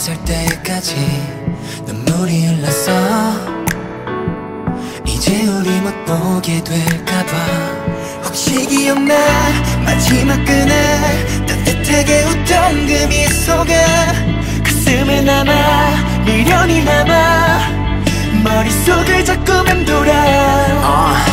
설 때까지 눈물이 흘렀어? 이제 우리 못 보게 될까봐 혹시 기억나? 마지막 그날 따뜻하게 웃던 그 미소가 가슴에 남아 미련이 남아. 머릿속을 자꾸 맴돌아. 아,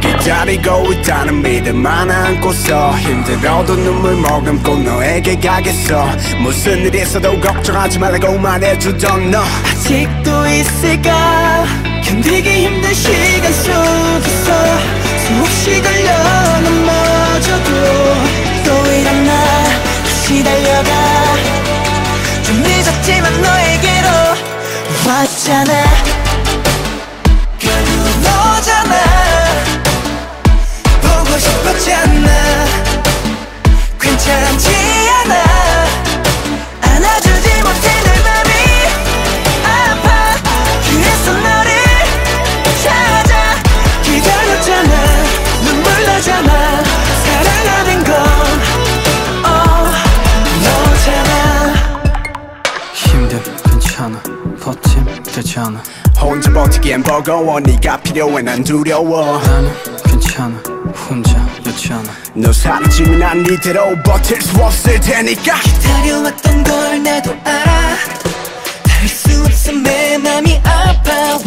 기다리고 있다는 믿음만 안고서 힘들어도 눈물 머금고 너에게 가겠어. 무슨 일이 있어도 걱정하지 말라고 말해주던 너 아직도 있을까? 견디기 힘든 시간 속에서 수없이 걸려 넘어 왔잖아. 결국 너잖아. 보고 싶었잖아 괜찮지 않아. 안아주지 못해 내 맘이 아파. 그래서 너를 찾아 기다렸잖아. 눈물 나잖아. 사랑하는 건 oh, 너잖아. 힘든 괜찮아 버팀 되잖아. 혼자 버티기엔 버거워. 네가 필요해 난 두려워. 나는 괜찮아. 혼자였잖아. 너 사라지면 난 이대로 버틸 수 없을 테니까. 기다려왔던 걸 나도 알아. 닿을 수 없어 내 맘이 아파와.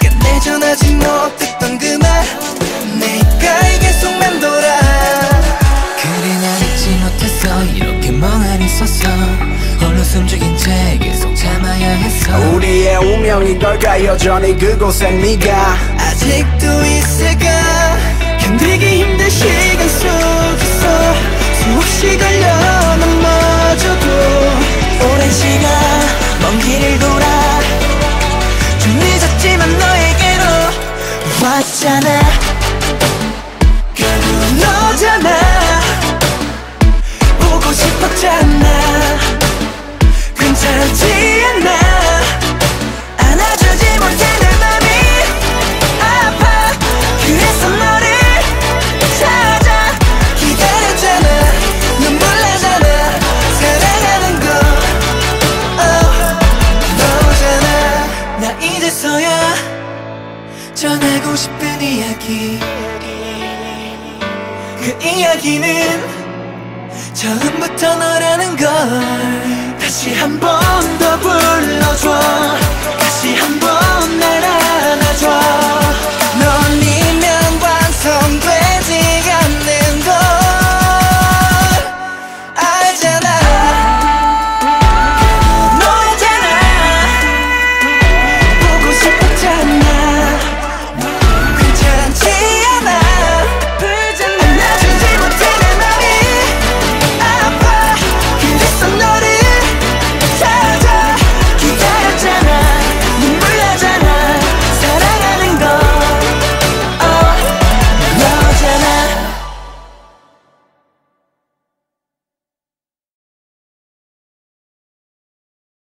끝내전하지 못했던 그말 내가 계속 맴돌아. 그래 난 잊지 못했어 이렇게 멍하니 서서 홀로 숨죽인 채 우리의 운명인 걸까 여전히 그곳엔 네가 아직도 있을까? 견디기 힘든 시간 속에서 수없이 걸려 넘어져도 오랜 시간 먼 길을 돌아 좀 늦었지만 너에게로 왔잖아. 결국 너잖아. 보고 싶었잖아 이제서야. 전하고 싶은 이야기. 그 이야기는 처음부터 너라는 걸 다시 한 번 더 불러줘